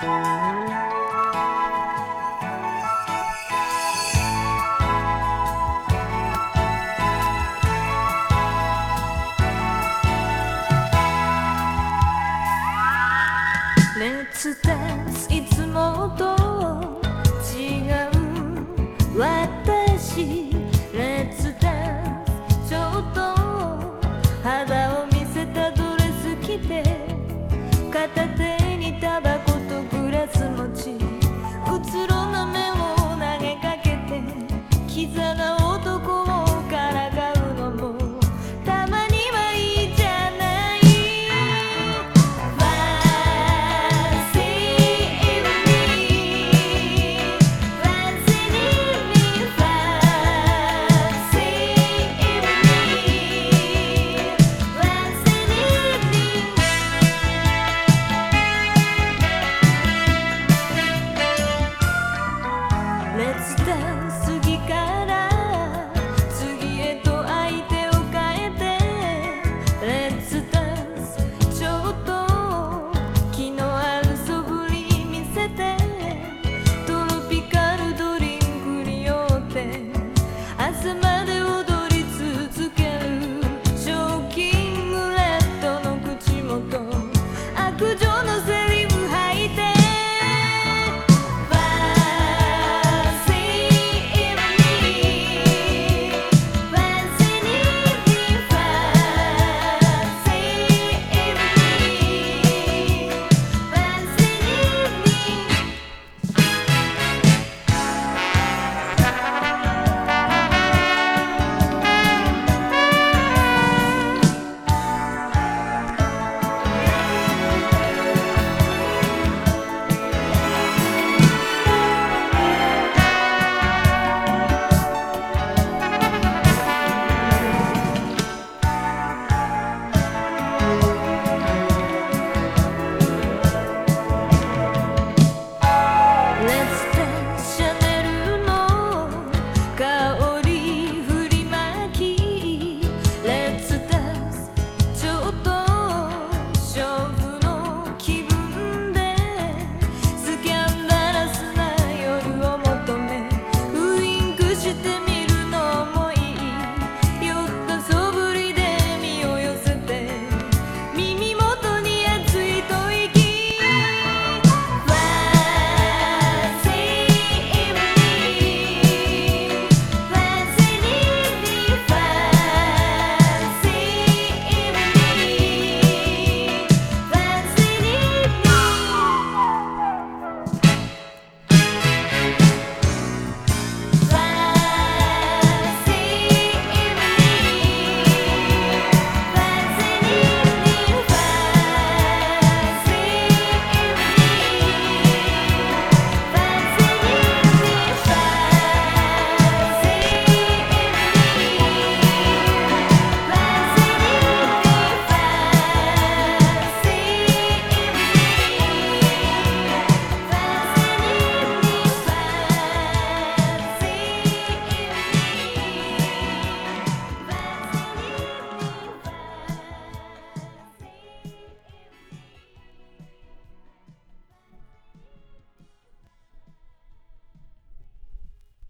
Let's dance いつもと違う私 distância